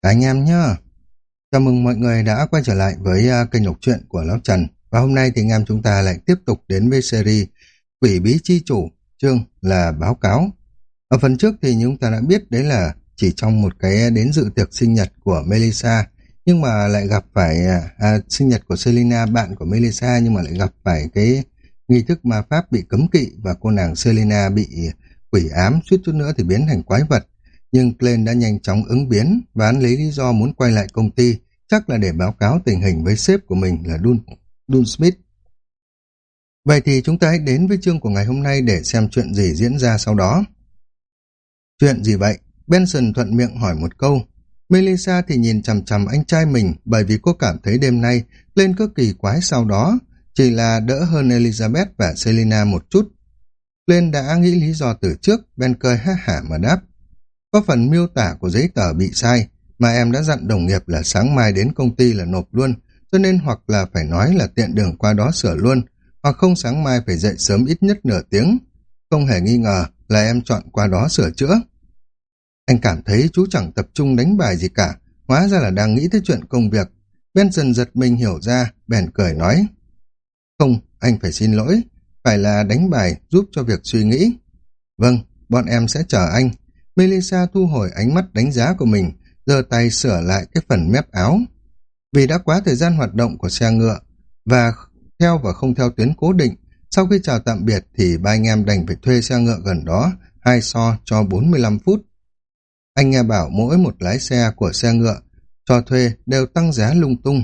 anh em nhá. Chào mừng mọi người đã quay trở lại với uh, kênh đọc truyện của Lão Trần. Và hôm nay thì anh em chúng ta lại tiếp tục đến với series Quỷ Bí Chi Chủ, chương là báo cáo. Ở phần trước thì chúng ta đã biết đấy là chỉ trong một cái đến dự tiệc sinh nhật của Melissa, nhưng mà lại gặp phải à, à, sinh nhật của Selina, bạn của Melissa, nhưng mà lại gặp phải cái nghi thức ma pháp bị cấm kỵ và cô nàng Selina bị quỷ ám, suýt chút nữa thì biến thành quái vật nhưng Glenn đã nhanh chóng ứng biến và hắn lấy lý do muốn quay lại công ty, chắc là để báo cáo tình hình với sếp của mình là Dun, Dun Smith. Vậy thì chúng ta hãy đến với chương của ngày hôm nay để xem chuyện gì diễn ra sau đó. Chuyện gì vậy? Benson thuận miệng hỏi một câu. Melissa thì nhìn chằm chằm anh trai mình bởi vì cô cảm thấy đêm nay lên cực kỳ quái sau đó, chỉ là đỡ hơn Elizabeth và Selina một chút. Lên đã nghĩ lý do từ trước, Ben cười ha hả mà đáp. Có phần miêu tả của giấy tờ bị sai, mà em đã dặn đồng nghiệp là sáng mai đến công ty là nộp luôn, cho nên hoặc là phải nói là tiện đường qua đó sửa luôn, hoặc không sáng mai phải dậy sớm ít nhất nửa tiếng. Không hề nghi ngờ là em chọn qua đó sửa chữa. Anh cảm thấy chú chẳng tập trung đánh bài gì cả, hóa ra là đang nghĩ tới chuyện công việc. Benson giật mình hiểu ra, bèn cười nói. Không, anh phải xin lỗi, phải là đánh bài giúp cho việc suy nghĩ. Vâng, bọn em sẽ chờ anh, Melissa thu hồi ánh mắt đánh giá của mình, giơ tay sửa lại cái phần mép áo. Vì đã quá thời gian hoạt động của xe ngựa, và theo và không theo tuyến cố định, sau khi chào tạm biệt thì ba anh em đành phải thuê xe ngựa gần đó, hai so cho 45 phút. Anh nghe bảo mỗi một lái xe của xe ngựa cho thuê đều tăng giá lung tung.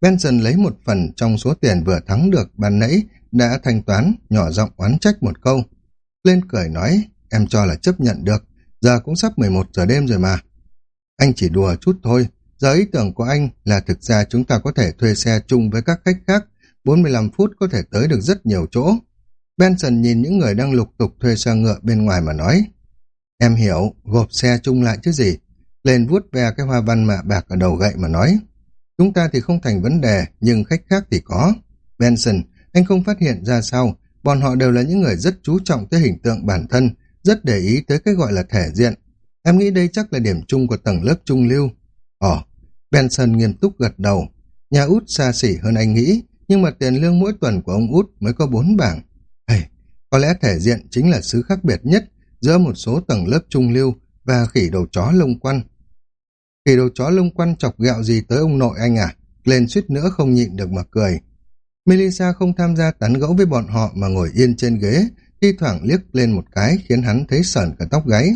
Benson lấy một phần trong số tiền vừa thắng được ban nãy đã thanh toán, nhỏ giọng oán trách một câu. Lên cười nói, em cho là chấp nhận được, giờ cũng sắp 11 giờ đêm rồi mà. Anh chỉ đùa chút thôi, giờ ý tưởng của anh là thực ra chúng ta có thể thuê xe chung với các khách khác, 45 phút có thể tới được rất nhiều chỗ. Benson nhìn những người đang lục tục thuê xe ngựa bên ngoài mà nói. Em hiểu, gộp xe chung lại chứ gì. Lên vuốt ve cái hoa văn mạ bạc ở đầu gậy mà nói. Chúng ta thì không thành vấn đề, nhưng khách khác thì có. Benson, anh không phát hiện ra sao, bọn họ đều là những người rất chú trọng tới hình tượng bản thân, rất để ý tới cái gọi là thể diện. Em nghĩ đây chắc là điểm chung của tầng lớp trung lưu. Ồ, Benson nghiêm túc gật đầu. Nhà út xa xỉ hơn anh nghĩ, nhưng mà tiền lương mỗi tuần của ông út mới có bốn bảng. Hey, có lẽ thể diện chính là sự khác biệt nhất giữa một số tầng lớp trung lưu và khỉ đầu chó lông quăn. Khỉ đầu chó lông quăn chọc gẹo gì tới ông nội anh à? Lên suýt nữa không nhịn được mà cười. Melissa không tham gia tán gẫu với bọn họ mà ngồi yên trên ghế, thi thoảng liếc lên một cái khiến hắn thấy sờn cả tóc gáy.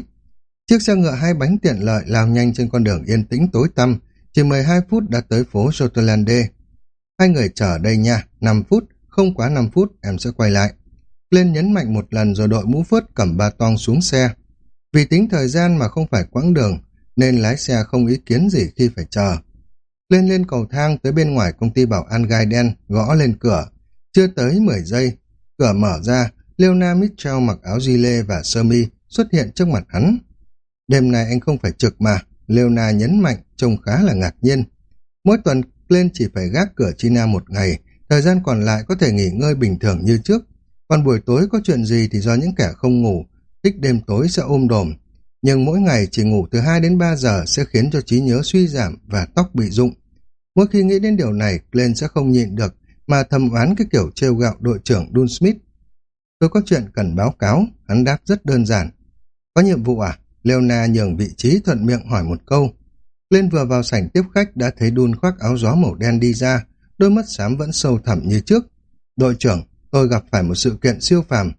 Chiếc xe ngựa hai bánh tiện lợi lao nhanh trên con đường yên tĩnh tối tăm, chỉ 12 phút đã tới phố Sotoland. Hai người chờ đây nha, 5 phút, không quá 5 phút em sẽ quay lại. Lên nhấn mạnh một lần rồi đội mũ phớt cầm ba toang xuống xe. Vì tính thời gian mà không phải quãng đường, nên lái xe không ý kiến gì khi phải chờ. Lên lên cầu thang tới bên ngoài công ty bảo an gai đen, gõ lên cửa. Chưa tới 10 giây, cửa mở ra, Leona Mitchell mặc áo di lê và sơ mi xuất hiện trước mặt hắn. Đêm nay anh không phải trực mà, Leona nhấn mạnh, trông khá là ngạc nhiên. Mỗi tuần lên chỉ phải gác cửa China một ngày, thời gian còn lại có thể nghỉ ngơi bình thường như trước. Còn buổi tối có chuyện gì thì do những kẻ không ngủ, thích đêm tối sẽ ôm đồm. Nhưng mỗi ngày chỉ ngủ từ 2 đến 3 giờ sẽ khiến cho trí nhớ suy giảm và tóc bị rụng. Mỗi khi nghĩ đến điều này, Glenn sẽ không nhịn được mà thầm oán cái kiểu trêu gạo đội trưởng Dun Smith Tôi có chuyện cần báo cáo, hắn đáp rất đơn giản. Có nhiệm vụ à? Leona nhường vị trí thuận miệng hỏi một câu. Lên vừa vào sảnh tiếp khách đã thấy đun khoác áo gió màu đen đi ra, đôi mắt xám vẫn sâu thẳm như trước. Đội trưởng, tôi gặp phải một sự kiện siêu phàm.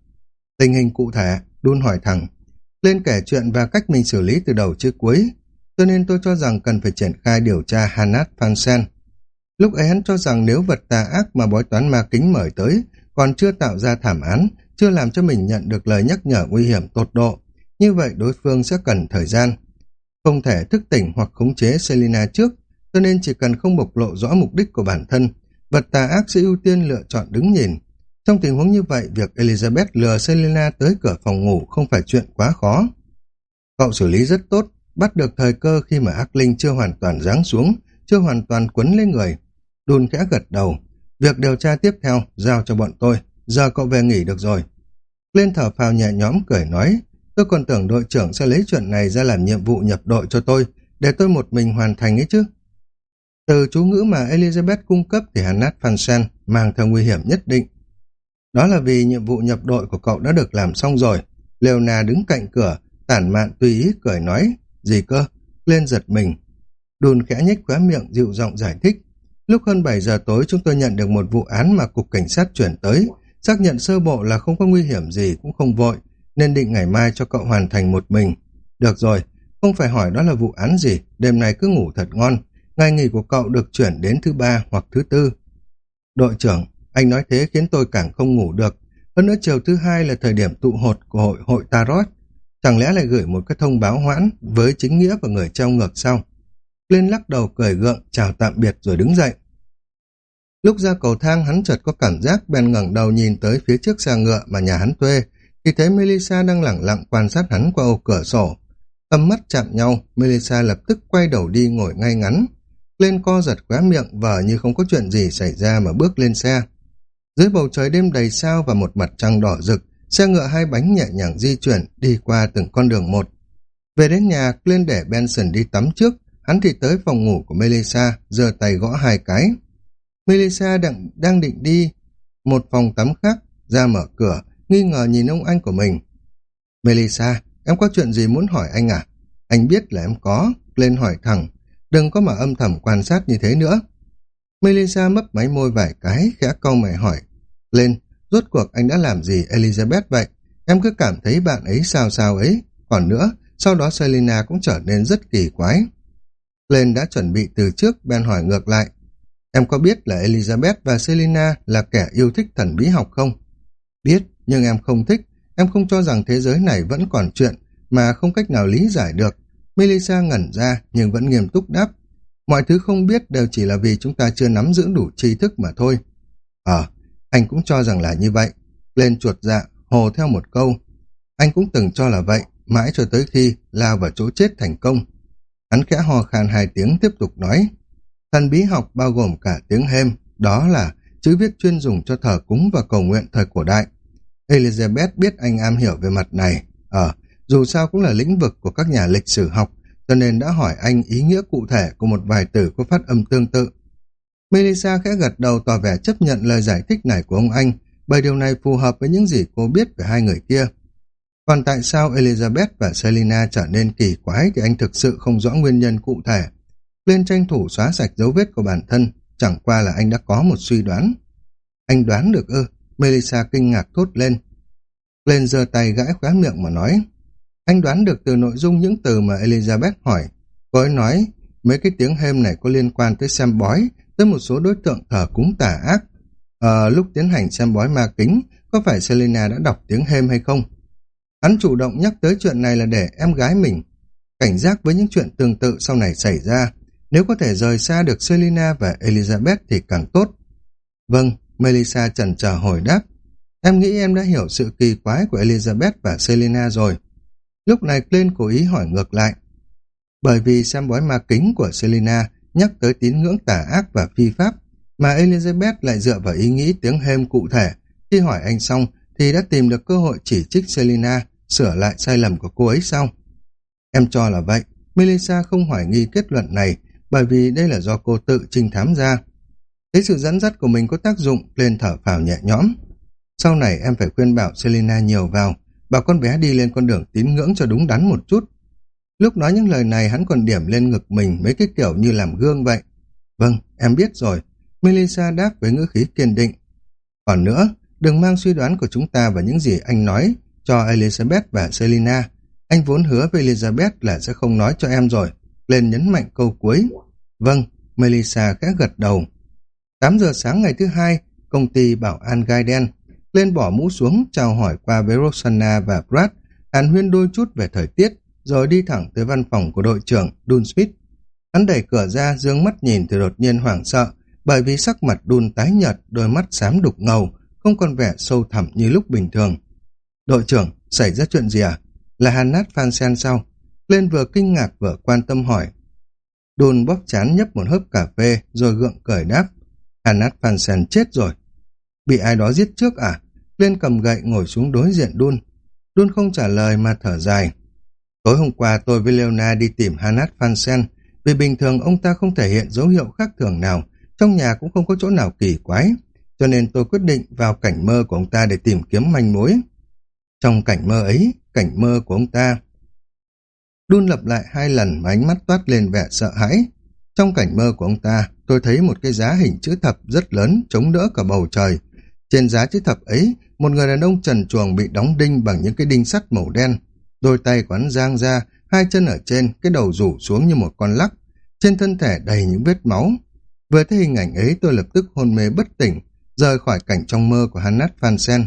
Tình hình cụ thể, đun hỏi thẳng. Lên kể chuyện và cách mình xử lý từ đầu chứ cuối, cho nên tôi cho rằng cần phải triển khai điều tra Hanat Fansen. Lúc ấy hắn cho rằng nếu vật tà ác mà bói toán ma kính mời tới còn chưa tạo ra thảm án chưa làm cho mình nhận được lời nhắc nhở nguy hiểm tột độ, như vậy đối phương sẽ cần thời gian. Không thể thức tỉnh hoặc khống chế Selina trước, cho nên chỉ cần không bộc lộ rõ mục đích của bản thân, vật tà ác sẽ ưu tiên lựa chọn đứng nhìn. Trong tình huống như vậy, việc Elizabeth lừa Selina tới cửa phòng ngủ không phải chuyện quá khó. Cậu xử lý rất tốt, bắt được thời cơ khi mà ác linh chưa hoàn toàn giáng xuống, chưa hoàn toàn quấn lên người. Đun khẽ gật đầu. Việc điều tra tiếp theo, giao cho bọn tôi. Giờ cậu về nghỉ được rồi. Lên thở phào nhẹ nhõm cười nói, tôi còn tưởng đội trưởng sẽ lấy chuyện này ra làm nhiệm vụ nhập đội cho tôi, để tôi một mình hoàn thành ấy chứ. Từ chú ngữ mà Elizabeth cung cấp thì Hannah Fansen mang theo nguy hiểm nhất định. Đó là vì nhiệm vụ nhập đội của cậu đã được làm xong rồi. Leona đứng cạnh cửa, tản mạn tùy ý cười nói, gì cơ, lên giật mình. Đùn khẽ nhếch khóe miệng dịu giọng giải thích. Lúc hơn 7 giờ tối chúng tôi nhận được một vụ án mà cục cảnh sát chuyển tới, xác nhận sơ bộ là không có nguy hiểm gì cũng không vội, nên định ngày mai cho cậu hoàn thành một mình. Được rồi, không phải hỏi đó là vụ án gì, đêm nay cứ ngủ thật ngon. Ngày nghỉ của cậu được chuyển đến thứ ba hoặc thứ tư. Đội trưởng, anh nói thế khiến tôi càng không ngủ được. Hơn nữa chiều thứ hai là thời điểm tụ họp của hội hội Tarot. Chẳng lẽ lại gửi một cái thông báo hoãn với chính nghĩa và người treo ngược sau? Lên lắc đầu cười gượng, chào tạm biệt rồi đứng dậy. Lúc ra cầu thang hắn chợt có cảm giác bèn ngẩng đầu nhìn tới phía trước xe ngựa mà nhà hắn thuê, thì thấy Melissa đang lẳng lặng quan sát hắn qua ô cửa sổ. Âm mắt chạm nhau, Melissa lập tức quay đầu đi ngồi ngay ngắn. Lên co giật khóe miệng vờ như không có chuyện gì xảy ra mà bước lên xe. Dưới bầu trời đêm đầy sao và một mặt trăng đỏ rực, xe ngựa hai bánh nhẹ nhàng di chuyển đi qua từng con đường một. Về đến nhà, lên để Benson đi tắm trước, hắn thì tới phòng ngủ của Melissa, giơ tay gõ hai cái. Melissa đang, đang định đi một phòng tắm khác, ra mở cửa, nghi ngờ nhìn ông anh của mình. Melissa, em có chuyện gì muốn hỏi anh à? Anh biết là em có, lên hỏi thẳng, đừng có mà âm thầm quan sát như thế nữa. Melissa mấp máy môi vài cái, khẽ câu mày hỏi. Lên, rốt cuộc anh đã làm gì Elizabeth vậy? Em cứ cảm thấy bạn ấy sao sao ấy. Còn nữa, sau đó Selina cũng trở nên rất kỳ quái. Lên đã chuẩn bị từ trước, Ben hỏi ngược lại. Em có biết là Elizabeth và Selina là kẻ yêu thích thần bí học không? Biết, nhưng em không thích. Em không cho rằng thế giới này vẫn còn chuyện mà không cách nào lý giải được. Melissa ngẩn ra nhưng vẫn nghiêm túc đáp. Mọi thứ không biết đều chỉ là vì chúng ta chưa nắm giữ đủ tri thức mà thôi. Ờ, anh cũng cho rằng là như vậy. Lên chuột dạ, hồ theo một câu. Anh cũng từng cho là vậy, mãi cho tới khi lao vào chỗ chết thành công. Hắn khẽ hò khan hai tiếng tiếp tục nói. Thần bí học bao gồm cả tiếng hêm, đó là chữ viết chuyên dùng cho thờ cúng và cầu nguyện thời cổ đại. Elizabeth biết anh am hiểu về mặt này. Ờ, dù sao cũng là lĩnh vực của các nhà lịch sử học, cho nên đã hỏi anh ý nghĩa cụ thể của một vài từ có phát âm tương tự. Melissa khẽ gật đầu tỏ vẻ chấp nhận lời giải thích này của ông anh, bởi điều này phù hợp với những gì cô biết về hai người kia. Còn tại sao Elizabeth và Selina trở nên kỳ quái thì anh thực sự không rõ nguyên nhân cụ thể. Lên tranh thủ xóa sạch dấu vết của bản thân, chẳng qua là anh đã có một suy đoán. Anh đoán được ư? Melissa kinh ngạc thốt lên. Lên giơ tay gãi khóe miệng mà nói. Anh đoán được từ nội dung những từ mà Elizabeth hỏi. Cô ấy nói, mấy cái tiếng hêm này có liên quan tới xem bói, tới một số đối tượng thờ cúng tà ác. Ờ, lúc tiến hành xem bói ma kính, có phải Selena đã đọc tiếng hêm hay không? Hắn chủ động nhắc tới chuyện này là để em gái mình cảnh giác với những chuyện tương tự sau này xảy ra. Nếu có thể rời xa được Selina và Elizabeth thì càng tốt. Vâng, Melissa chần chờ hồi đáp. Em nghĩ em đã hiểu sự kỳ quái của Elizabeth và Selina rồi. Lúc này Clint cố ý hỏi ngược lại. Bởi vì xem bói ma kính của Selina nhắc tới tín ngưỡng tà ác và phi pháp, mà Elizabeth lại dựa vào ý nghĩ tiếng hêm cụ thể. Khi hỏi anh xong, thì đã tìm được cơ hội chỉ trích Selina sửa lại sai lầm của cô ấy sau. Em cho là vậy, Melissa không hoài nghi kết luận này, bởi vì đây là do cô tự trinh thám ra. Thấy sự dẫn dắt của mình có tác dụng, lên thở phào nhẹ nhõm. Sau này em phải khuyên bảo Selena nhiều vào, bảo con bé đi lên con đường tín ngưỡng cho đúng đắn một chút. Lúc nói những lời này hắn còn điểm lên ngực mình mấy cái kiểu như làm gương vậy. Vâng, em biết rồi. Melissa đáp với ngữ khí kiên định. Còn nữa, đừng mang suy đoán của chúng ta và những gì anh nói cho Elizabeth và Selina. Anh vốn hứa với Elizabeth là sẽ không nói cho em rồi. Lên nhấn mạnh câu cuối. Vâng, Melissa khẽ gật đầu. 8 giờ sáng ngày thứ hai, công ty bảo an gai đen. Lên bỏ mũ xuống, chào hỏi qua với Rosanna và Brad, hàn huyên đôi chút về thời tiết, rồi đi thẳng tới văn phòng của đội trưởng Dun Smith. Hắn đẩy cửa ra, dương mắt nhìn thì đột nhiên hoảng sợ, bởi vì sắc mặt Dun tái nhợt, đôi mắt xám đục ngầu, không còn vẻ sâu thẳm như lúc bình thường. Đội trưởng, xảy ra chuyện gì à? Là Hannah Fansen sao? Lên vừa kinh ngạc vừa quan tâm hỏi. Đồn bóp chán nhấp một hớp cà phê rồi gượng cởi đáp. Hannah Fansen chết rồi. Bị ai đó giết trước à? Lên cầm gậy ngồi xuống đối diện Đun. Đun không trả lời mà thở dài. Tối hôm qua tôi với Leona đi tìm Hanat Fansen, vì bình thường ông ta không thể hiện dấu hiệu khác thường nào, trong nhà cũng không có chỗ nào kỳ quái, cho nên tôi quyết định vào cảnh mơ của ông ta để tìm kiếm manh mối. Trong cảnh mơ ấy, cảnh mơ của ông ta, đun lặp lại hai lần mà ánh mắt toát lên vẻ sợ hãi. Trong cảnh mơ của ông ta, tôi thấy một cái giá hình chữ thập rất lớn chống đỡ cả bầu trời. Trên giá chữ thập ấy, một người đàn ông trần chuồng bị đóng đinh bằng những cái đinh sắt màu đen. Đôi tay của giang ra, hai chân ở trên, cái đầu rủ xuống như một con lắc. Trên thân thể đầy những vết máu. Vừa thấy hình ảnh ấy tôi lập tức hôn mê bất tỉnh, rời khỏi cảnh trong mơ của Hannat Fansen.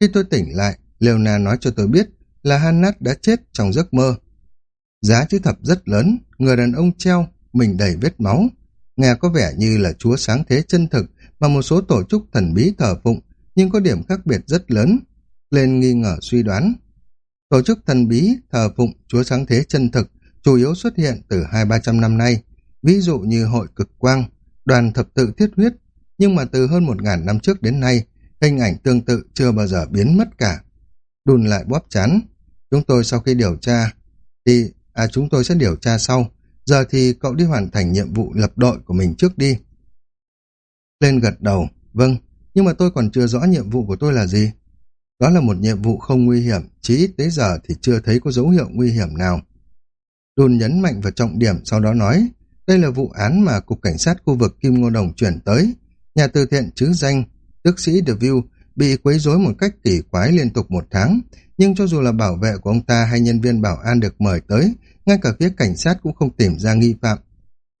Khi tôi tỉnh lại, Leona nói cho tôi biết là Hannat đã chết trong giấc mơ. Giá chữ thập rất lớn, người đàn ông treo, mình đầy vết máu. Nghe có vẻ như là chúa sáng thế chân thực mà một số tổ chức thần bí thờ phụng, nhưng có điểm khác biệt rất lớn. Lên nghi ngờ suy đoán. Tổ chức thần bí thờ phụng chúa sáng thế chân thực chủ yếu xuất hiện từ hai ba trăm năm nay, ví dụ như hội cực quang, đoàn thập tự thiết huyết, nhưng mà từ hơn một ngàn năm trước đến nay, hình ảnh tương tự chưa bao giờ biến mất cả. Đùn lại bóp chán. Chúng tôi sau khi điều tra, thì À chúng tôi sẽ điều tra sau. Giờ thì cậu đi hoàn thành nhiệm vụ lập đội của mình trước đi. Lên gật đầu. Vâng, nhưng mà tôi còn chưa rõ nhiệm vụ của tôi là gì. Đó là một nhiệm vụ không nguy hiểm, chỉ ít tới giờ thì chưa thấy có dấu hiệu nguy hiểm nào. Đùn nhấn mạnh vào trọng điểm sau đó nói, đây là vụ án mà Cục Cảnh sát khu vực Kim Ngô Đồng chuyển tới. Nhà từ thiện chứ danh, tức sĩ The View, bị quấy rối một cách kỳ quái liên tục một tháng, nhưng cho dù là bảo vệ của ông ta hay nhân viên bảo an được mời tới, ngay cả phía cảnh sát cũng không tìm ra nghi phạm.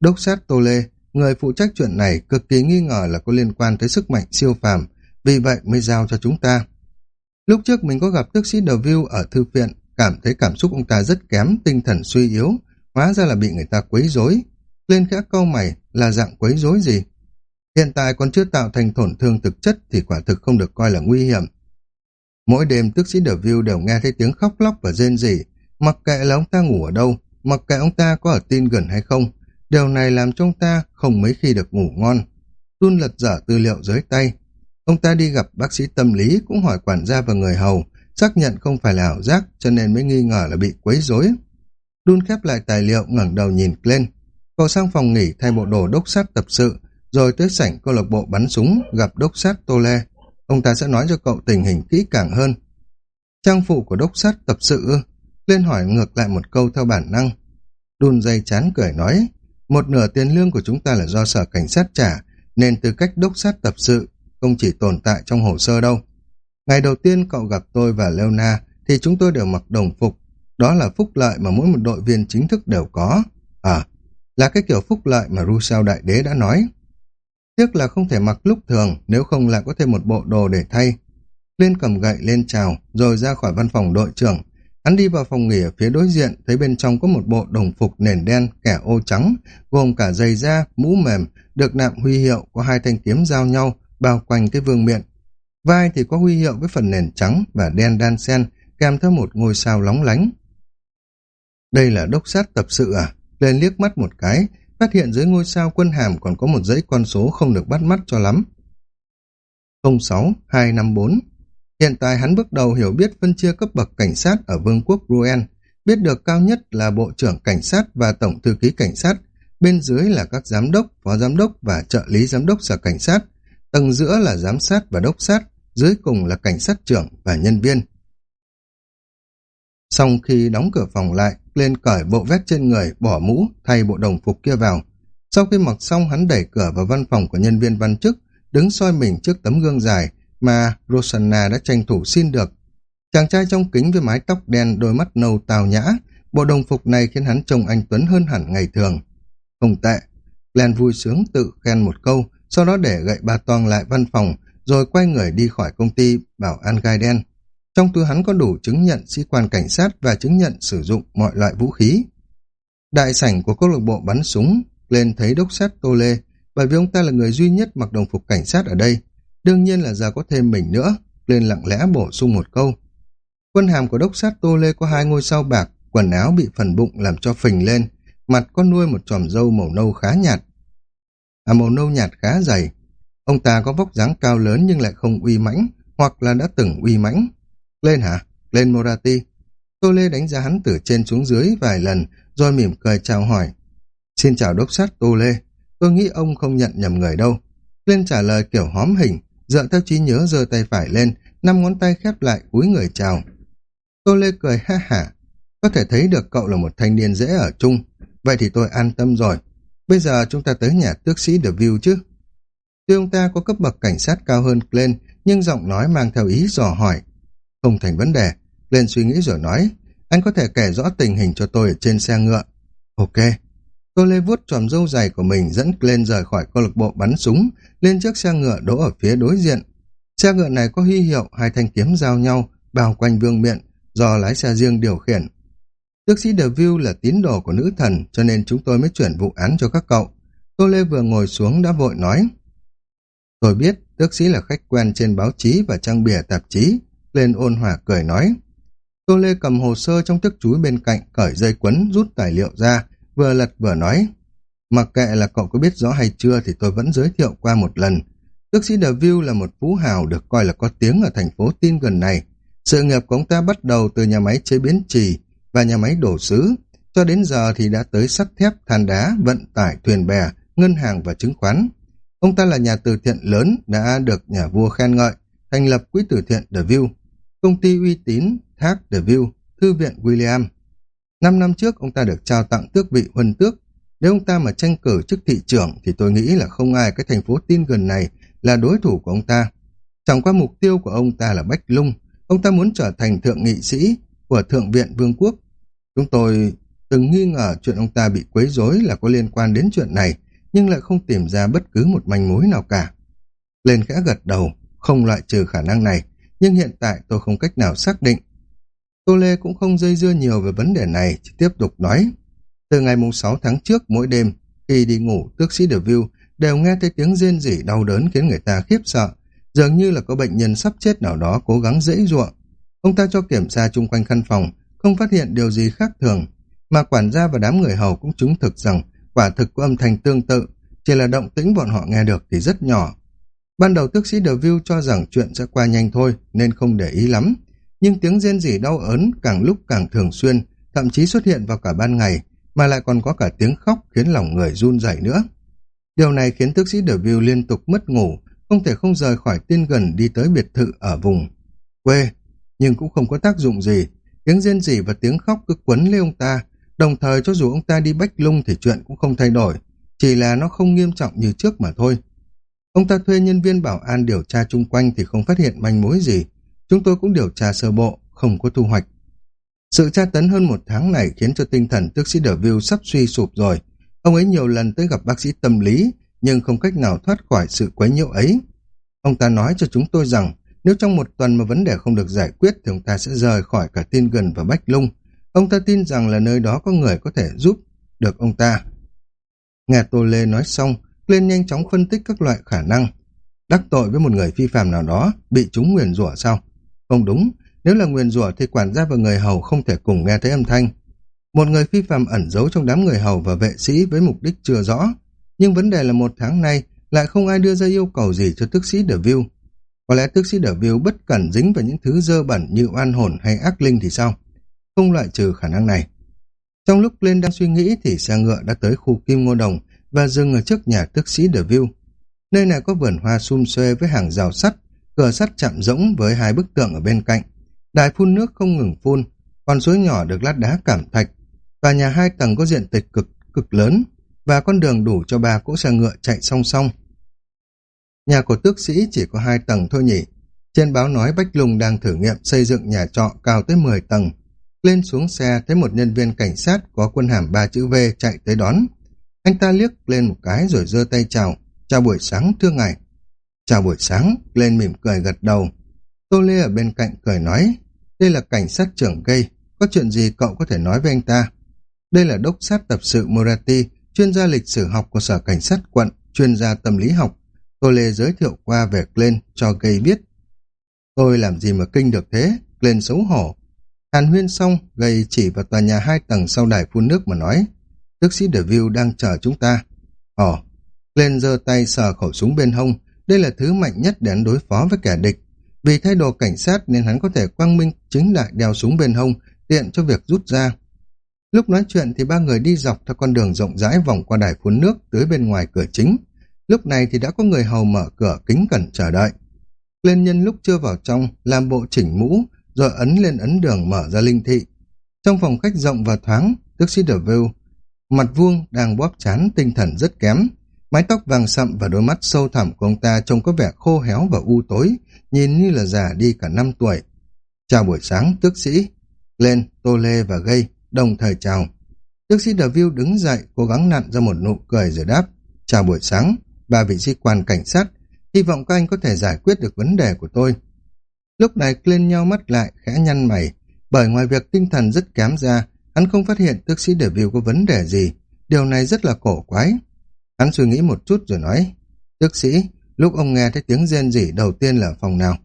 Đốc sát Tô Lê, người phụ trách chuyện này cực kỳ nghi ngờ là có liên quan tới sức mạnh siêu phàm, vì vậy mới giao cho chúng ta. Lúc trước mình có gặp tước sĩ The View ở thư viện, cảm thấy cảm xúc ông ta rất kém, tinh thần suy yếu, hóa ra là bị người ta quấy rối. Lên khẽ câu mày là dạng quấy rối gì? Hiện tại còn chưa tạo thành tổn thương thực chất thì quả thực không được coi là nguy hiểm. Mỗi đêm tức sĩ The View đều nghe thấy tiếng khóc lóc và rên rỉ, mặc kệ là ông ta ngủ ở đâu, mặc kệ ông ta có ở tin gần hay không, điều này làm cho ông ta không mấy khi được ngủ ngon. Tun lật dở tư liệu dưới tay. Ông ta đi gặp bác sĩ tâm lý cũng hỏi quản gia và người hầu, xác nhận không phải là ảo giác cho nên mới nghi ngờ là bị quấy rối. Đun khép lại tài liệu ngẩng đầu nhìn lên. Cậu sang phòng nghỉ thay bộ đồ đốc sát tập sự, rồi tới sảnh câu lạc bộ bắn súng gặp đốc sát Tô Le. Ông ta sẽ nói cho cậu tình hình kỹ càng hơn. Trang phụ của đốc sát tập sự Lên hỏi ngược lại một câu theo bản năng. Đun dây chán cười nói, một nửa tiền lương của chúng ta là do sở cảnh sát trả, nên tư cách đốc sát tập sự không chỉ tồn tại trong hồ sơ đâu. Ngày đầu tiên cậu gặp tôi và Leona thì chúng tôi đều mặc đồng phục. Đó là phúc lợi mà mỗi một đội viên chính thức đều có. À, là cái kiểu phúc lợi mà Rousseau Đại Đế đã nói. Tiếc là không thể mặc lúc thường, nếu không lại có thêm một bộ đồ để thay. Liên cầm gậy lên chào, rồi ra khỏi văn phòng đội trưởng. Hắn đi vào phòng nghỉ ở phía đối diện, thấy bên trong có một bộ đồng phục nền đen, kẻ ô trắng, gồm cả giày da, mũ mềm, được nạm huy hiệu, có hai thanh kiếm giao nhau, bao quanh cái vương miện. Vai thì có huy hiệu với phần nền trắng và đen đan sen, kèm theo một ngôi sao lóng lánh. Đây là đốc sát tập sự à? Lên liếc mắt một cái, phát hiện dưới ngôi sao quân hàm còn có một dãy con số không được bắt mắt cho lắm. 06254 Hiện tại hắn bước đầu hiểu biết phân chia cấp bậc cảnh sát ở Vương quốc Ruen, biết được cao nhất là Bộ trưởng Cảnh sát và Tổng Thư ký Cảnh sát, bên dưới là các giám đốc, phó giám đốc và trợ lý giám đốc sở cảnh sát, tầng giữa là giám sát và đốc sát, dưới cùng là cảnh sát trưởng và nhân viên. Sau khi đóng cửa phòng lại, lên cởi bộ vest trên người, bỏ mũ, thay bộ đồng phục kia vào. Sau khi mặc xong, hắn đẩy cửa vào văn phòng của nhân viên văn chức, đứng soi mình trước tấm gương dài mà Rosanna đã tranh thủ xin được. Chàng trai trong kính với mái tóc đen, đôi mắt nâu tào nhã, bộ đồng phục này khiến hắn trông anh Tuấn hơn hẳn ngày thường. Không tệ, Glenn vui sướng tự khen một câu, sau đó để gậy ba toang lại văn phòng, rồi quay người đi khỏi công ty bảo an gai đen. Trong túi hắn có đủ chứng nhận sĩ quan cảnh sát và chứng nhận sử dụng mọi loại vũ khí. Đại sảnh của câu lạc bộ bắn súng lên thấy đốc sát Tô Lê, bởi vì ông ta là người duy nhất mặc đồng phục cảnh sát ở đây. Đương nhiên là giờ có thêm mình nữa, lên lặng lẽ bổ sung một câu. Quân hàm của đốc sát Tô Lê có hai ngôi sao bạc, quần áo bị phần bụng làm cho phình lên, mặt có nuôi một tròm râu màu nâu khá nhạt. À màu nâu nhạt khá dày. Ông ta có vóc dáng cao lớn nhưng lại không uy mãnh, hoặc là đã từng uy mãnh. Lên hả? Lên Morati. Tô Lê đánh giá hắn từ trên xuống dưới vài lần, rồi mỉm cười chào hỏi. Xin chào đốc sát Tô Lê, tôi nghĩ ông không nhận nhầm người đâu. Lên trả lời kiểu hóm hình, dựa theo trí nhớ giơ tay phải lên, năm ngón tay khép lại cúi người chào. Tô Lê cười ha hả, có thể thấy được cậu là một thanh niên dễ ở chung, vậy thì tôi an tâm rồi. Bây giờ chúng ta tới nhà tước sĩ The View chứ. Tuy ông ta có cấp bậc cảnh sát cao hơn Glenn, nhưng giọng nói mang theo ý dò hỏi. Không thành vấn đề, Lên suy nghĩ rồi nói, anh có thể kể rõ tình hình cho tôi ở trên xe ngựa. Ok. Tô Lê vuốt tròm râu dài của mình dẫn lên rời khỏi câu lạc bộ bắn súng, lên chiếc xe ngựa đỗ ở phía đối diện. Xe ngựa này có huy hiệu hai thanh kiếm giao nhau, bao quanh vương miện, do lái xe riêng điều khiển. Tước sĩ The View là tín đồ của nữ thần, cho nên chúng tôi mới chuyển vụ án cho các cậu. Tô Lê vừa ngồi xuống đã vội nói. Tôi biết, tước sĩ là khách quen trên báo chí và trang bìa tạp chí. Lên ôn hòa cười nói. Tô Lê cầm hồ sơ trong thức chúi bên cạnh, cởi dây quấn, rút tài liệu ra, vừa lật vừa nói. Mặc kệ là cậu có biết rõ hay chưa thì tôi vẫn giới thiệu qua một lần. Tước sĩ The View là một phú hào được coi là có tiếng ở thành phố tin gần này. Sự nghiệp của ông ta bắt đầu từ nhà máy chế biến trì và nhà máy đổ sứ, cho đến giờ thì đã tới sắt thép, than đá, vận tải, thuyền bè, ngân hàng và chứng khoán. Ông ta là nhà từ thiện lớn đã được nhà vua khen ngợi, thành lập quỹ từ thiện The View, công ty uy tín Thác The View, Thư viện William. Năm năm trước ông ta được trao tặng tước vị huân tước. Nếu ông ta mà tranh cử chức thị trưởng thì tôi nghĩ là không ai cái thành phố tin gần này là đối thủ của ông ta. Chẳng qua mục tiêu của ông ta là Bách Lung. Ông ta muốn trở thành thượng nghị sĩ của Thượng viện Vương quốc. Chúng tôi từng nghi ngờ chuyện ông ta bị quấy rối là có liên quan đến chuyện này, nhưng lại không tìm ra bất cứ một manh mối nào cả. Lên khẽ gật đầu, không loại trừ khả năng này, nhưng hiện tại tôi không cách nào xác định. Tô Lê cũng không dây dưa nhiều về vấn đề này, chỉ tiếp tục nói. Từ ngày mùng 6 tháng trước mỗi đêm, khi đi ngủ, tước sĩ The View đều nghe thấy tiếng rên rỉ đau đớn khiến người ta khiếp sợ, dường như là có bệnh nhân sắp chết nào đó cố gắng dễ ruộng. Ông ta cho kiểm tra chung quanh căn phòng, không phát hiện điều gì khác thường, mà quản gia và đám người hầu cũng chứng thực rằng quả thực có âm thanh tương tự, chỉ là động tĩnh bọn họ nghe được thì rất nhỏ. Ban đầu tước sĩ The View cho rằng chuyện sẽ qua nhanh thôi nên không để ý lắm, nhưng tiếng rên rỉ đau ớn càng lúc càng thường xuyên, thậm chí xuất hiện vào cả ban ngày, mà lại còn có cả tiếng khóc khiến lòng người run rẩy nữa. Điều này khiến tước sĩ The View liên tục mất ngủ, không thể không rời khỏi tiên gần đi tới biệt thự ở vùng quê, nhưng cũng không có tác dụng gì. Tiếng rên rỉ và tiếng khóc cứ quấn lấy ông ta, đồng thời cho dù ông ta đi bách lung thì chuyện cũng không thay đổi, chỉ là nó không nghiêm trọng như trước mà thôi. Ông ta thuê nhân viên bảo an điều tra chung quanh thì không phát hiện manh mối gì. Chúng tôi cũng điều tra sơ bộ, không có thu hoạch. Sự tra tấn hơn một tháng này khiến cho tinh thần tước sĩ Derville sắp suy sụp rồi. Ông ấy nhiều lần tới gặp bác sĩ tâm lý, nhưng không cách nào thoát khỏi sự quấy nhiễu ấy. Ông ta nói cho chúng tôi rằng nếu trong một tuần mà vấn đề không được giải quyết thì ông ta sẽ rời khỏi cả Tiên Gần và Bách Lung. Ông ta tin rằng là nơi đó có người có thể giúp được ông ta. Nghe Tô Lê nói xong, lên nhanh chóng phân tích các loại khả năng. Đắc tội với một người phi phạm nào đó, bị chúng nguyền rủa sao? Không đúng, nếu là nguyền rủa thì quản gia và người hầu không thể cùng nghe thấy âm thanh. Một người phi phạm ẩn giấu trong đám người hầu và vệ sĩ với mục đích chưa rõ. Nhưng vấn đề là một tháng nay lại không ai đưa ra yêu cầu gì cho tước sĩ The View. Có lẽ tước sĩ The View bất cẩn dính vào những thứ dơ bẩn như oan hồn hay ác linh thì sao? Không loại trừ khả năng này. Trong lúc lên đang suy nghĩ thì xe ngựa đã tới khu Kim Ngô Đồng và dừng ở trước nhà tước sĩ The View. Nơi này có vườn hoa sum xuê với hàng rào sắt, cửa sắt chạm rỗng với hai bức tượng ở bên cạnh. Đài phun nước không ngừng phun, con suối nhỏ được lát đá cảm thạch. Tòa nhà hai tầng có diện tích cực cực lớn và con đường đủ cho ba cỗ xe ngựa chạy song song. Nhà của tước sĩ chỉ có hai tầng thôi nhỉ. Trên báo nói Bách Lùng đang thử nghiệm xây dựng nhà trọ cao tới 10 tầng. Lên xuống xe thấy một nhân viên cảnh sát có quân hàm ba chữ V chạy tới đón. Anh ta liếc lên một cái rồi giơ tay chào. Chào buổi sáng thưa ngài. Chào buổi sáng, lên mỉm cười gật đầu. Tô Lê ở bên cạnh cười nói, đây là cảnh sát trưởng gây, có chuyện gì cậu có thể nói với anh ta? Đây là đốc sát tập sự Murati, chuyên gia lịch sử học của sở cảnh sát quận, chuyên gia tâm lý học. Tô Lê giới thiệu qua về Glenn cho gây biết. Tôi làm gì mà kinh được thế? Glenn xấu hổ. Hàn huyên xong, gây chỉ vào tòa nhà hai tầng sau đài phun nước mà nói. Tức sĩ DeVille đang chờ chúng ta. Ồ, lên giơ tay sờ khẩu súng bên hông, đây là thứ mạnh nhất để hắn đối phó với kẻ địch. Vì thay đồ cảnh sát nên hắn có thể quang minh chính đại đeo súng bên hông tiện cho việc rút ra. Lúc nói chuyện thì ba người đi dọc theo con đường rộng rãi vòng qua đài phun nước tới bên ngoài cửa chính. Lúc này thì đã có người hầu mở cửa kính cẩn chờ đợi. Lên nhân lúc chưa vào trong, làm bộ chỉnh mũ, rồi ấn lên ấn đường mở ra linh thị. Trong phòng khách rộng và thoáng, tức sĩ Deville, mặt vuông đang bóp chán tinh thần rất kém. Mái tóc vàng sậm và đôi mắt sâu thẳm của ông ta trông có vẻ khô héo và u tối, nhìn như là già đi cả năm tuổi. Chào buổi sáng, tước sĩ. Lên, Tô Lê và Gây, đồng thời chào. Tước sĩ Deville đứng dậy, cố gắng nặn ra một nụ cười rồi đáp. Chào buổi sáng, ba vị sĩ quan cảnh sát. Hy vọng các anh có thể giải quyết được vấn đề của tôi. Lúc này Clint nhau mắt lại, khẽ nhăn mày. Bởi ngoài việc tinh thần rất kém ra, hắn không phát hiện tước sĩ Deville có vấn đề gì. Điều này rất là cổ quái. Hắn suy nghĩ một chút rồi nói. Tước sĩ, lúc ông nghe thấy tiếng rên rỉ đầu tiên là phòng nào?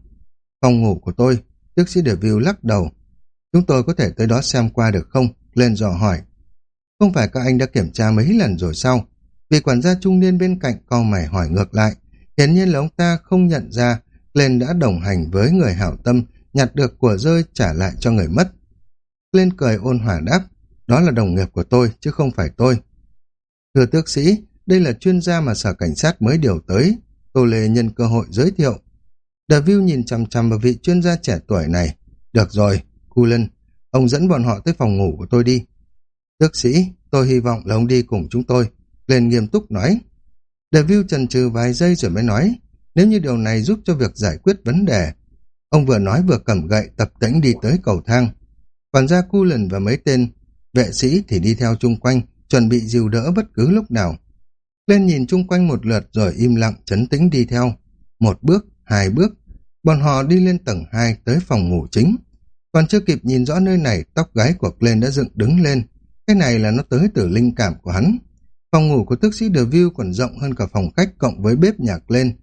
Phòng ngủ của tôi. Tước sĩ Deville lắc đầu. Chúng tôi có thể tới đó xem qua được không? Lên dò hỏi. Không phải các anh đã kiểm tra mấy lần rồi sao? Vị quản gia trung niên bên cạnh cau mày hỏi ngược lại. Hiển nhiên là ông ta không nhận ra lên đã đồng hành với người hảo tâm, nhặt được của rơi trả lại cho người mất. Lên cười ôn hòa đáp, đó là đồng nghiệp của tôi, chứ không phải tôi. Thưa tước sĩ, đây là chuyên gia mà sở cảnh sát mới điều tới. Tô Lê nhân cơ hội giới thiệu. Daviu nhìn chằm chằm vào vị chuyên gia trẻ tuổi này. Được rồi, Cullen, ông dẫn bọn họ tới phòng ngủ của tôi đi. Tước sĩ, tôi hy vọng là ông đi cùng chúng tôi. Lên nghiêm túc nói. Daviu chần chừ vài giây rồi mới nói, nếu như điều này giúp cho việc giải quyết vấn đề. Ông vừa nói vừa cầm gậy tập tĩnh đi tới cầu thang. Còn ra Cullen và mấy tên vệ sĩ thì đi theo chung quanh, chuẩn bị dìu đỡ bất cứ lúc nào. Lên nhìn chung quanh một lượt rồi im lặng chấn tĩnh đi theo. Một bước, hai bước, bọn họ đi lên tầng hai tới phòng ngủ chính. Còn chưa kịp nhìn rõ nơi này, tóc gái của Glenn đã dựng đứng lên. Cái này là nó tới từ linh cảm của hắn. Phòng ngủ của tước sĩ The View còn rộng hơn cả phòng khách cộng với bếp nhạc lên.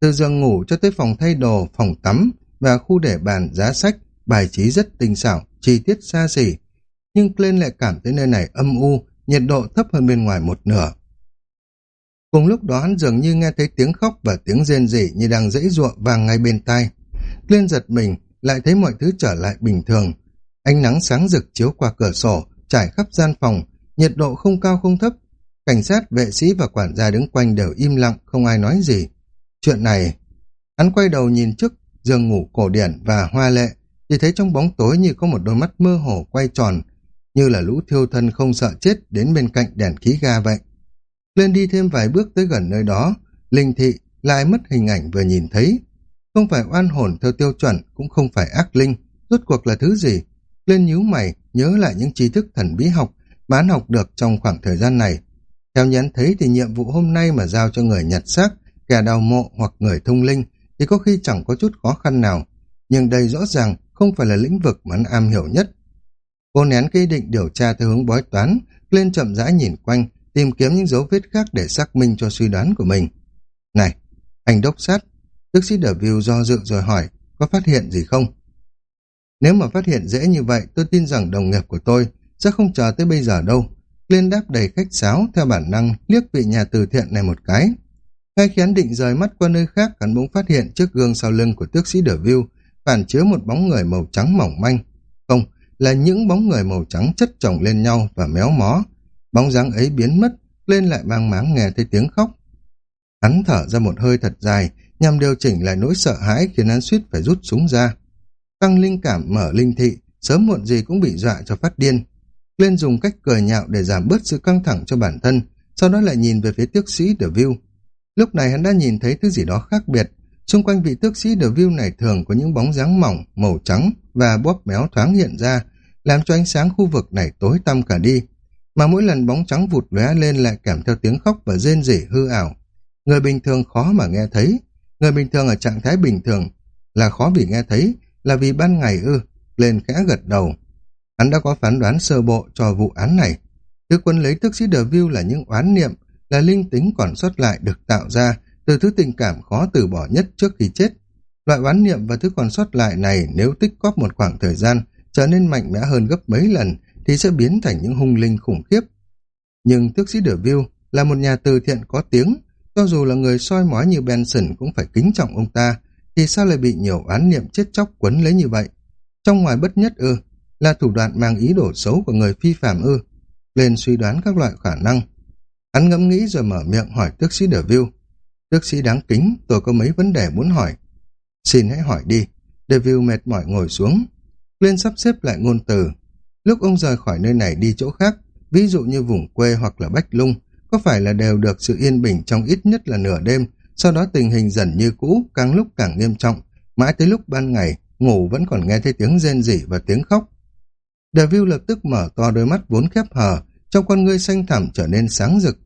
Từ giường ngủ cho tới phòng thay đồ, phòng tắm và khu để bàn, giá sách, bài trí rất tinh xảo, chi tiết xa xỉ. Nhưng Glenn lại cảm thấy nơi này âm u, nhiệt độ thấp hơn bên ngoài một nửa. Cùng lúc đó hắn dường như nghe thấy tiếng khóc và tiếng rên rỉ như đang dãy ruộng vàng ngay bên tai. Glenn giật mình, lại thấy mọi thứ trở lại bình thường. Ánh nắng sáng rực chiếu qua cửa sổ, trải khắp gian phòng, nhiệt độ không cao không thấp, Cảnh sát, vệ sĩ và quản gia đứng quanh đều im lặng, không ai nói gì. Chuyện này... Hắn quay đầu nhìn trước giường ngủ cổ điển và hoa lệ, chỉ thấy trong bóng tối như có một đôi mắt mơ hồ quay tròn, như là lũ thiêu thân không sợ chết đến bên cạnh đèn khí ga vậy. Lên đi thêm vài bước tới gần nơi đó, linh thị lại mất hình ảnh vừa nhìn thấy. Không phải oan hồn theo tiêu chuẩn, cũng không phải ác linh, rốt cuộc là thứ gì? Lên nhíu mày, nhớ lại những tri thức thần bí học mà hắn học được trong khoảng thời gian này. Theo nhắn thấy thì nhiệm vụ hôm nay mà giao cho người nhặt xác, kẻ đào mộ hoặc người thông linh thì có khi chẳng có chút khó khăn nào. Nhưng đây rõ ràng không phải là lĩnh vực mà anh am hiểu nhất. Cô nén cái định điều tra theo hướng bói toán, lên chậm rãi nhìn quanh, tìm kiếm những dấu vết khác để xác minh cho suy đoán của mình. Này, anh đốc sát, tức sĩ đờ view do dự rồi hỏi, có phát hiện gì không? Nếu mà phát hiện dễ như vậy, tôi tin rằng đồng nghiệp của tôi sẽ không chờ tới bây giờ đâu. Liên đáp đầy khách sáo, theo bản năng, liếc vị nhà từ thiện này một cái. Ngay khi hắn định rời mắt qua nơi khác, hắn bỗng phát hiện trước gương sau lưng của tước sĩ Đờ View phản chiếu một bóng người màu trắng mỏng manh. Không, là những bóng người màu trắng chất chồng lên nhau và méo mó. Bóng dáng ấy biến mất, lên lại mang máng nghe thấy tiếng khóc. Hắn thở ra một hơi thật dài, nhằm điều chỉnh lại nỗi sợ hãi khiến hắn suýt phải rút súng ra. Tăng linh cảm mở linh thị, sớm muộn gì cũng bị dọa cho phát điên. Lên dùng cách cười nhạo để giảm bớt sự căng thẳng cho bản thân, sau đó lại nhìn về phía tước sĩ The View. Lúc này hắn đã nhìn thấy thứ gì đó khác biệt. Xung quanh vị tước sĩ The View này thường có những bóng dáng mỏng, màu trắng và bóp méo thoáng hiện ra, làm cho ánh sáng khu vực này tối tăm cả đi. Mà mỗi lần bóng trắng vụt lóe lên lại kèm theo tiếng khóc và rên rỉ hư ảo. Người bình thường khó mà nghe thấy. Người bình thường ở trạng thái bình thường là khó vì nghe thấy, là vì ban ngày ư. Lên khẽ gật đầu. Hắn đã có phán đoán sơ bộ cho vụ án này. Thứ quân lấy tước sĩ The View là những oán niệm, là linh tính còn sót lại được tạo ra từ thứ tình cảm khó từ bỏ nhất trước khi chết. Loại oán niệm và thứ còn sót lại này nếu tích góp một khoảng thời gian trở nên mạnh mẽ hơn gấp mấy lần thì sẽ biến thành những hung linh khủng khiếp. Nhưng tước sĩ The View là một nhà từ thiện có tiếng, cho dù là người soi mói như Benson cũng phải kính trọng ông ta, thì sao lại bị nhiều oán niệm chết chóc quấn lấy như vậy? Trong ngoài bất nhất ư, là thủ đoạn mang ý đồ xấu của người phi phạm ư. Lên suy đoán các loại khả năng. Hắn ngẫm nghĩ rồi mở miệng hỏi tước sĩ Deville. Tước sĩ đáng kính, tôi có mấy vấn đề muốn hỏi. Xin hãy hỏi đi. Devil mệt mỏi ngồi xuống. Lên sắp xếp lại ngôn từ. Lúc ông rời khỏi nơi này đi chỗ khác, ví dụ như vùng quê hoặc là Bách Lung, có phải là đều được sự yên bình trong ít nhất là nửa đêm, sau đó tình hình dần như cũ, càng lúc càng nghiêm trọng, mãi tới lúc ban ngày, ngủ vẫn còn nghe thấy tiếng rên rỉ và tiếng khóc. Devil lập tức mở to đôi mắt vốn khép hờ, trong con ngươi xanh thẳm trở nên sáng rực.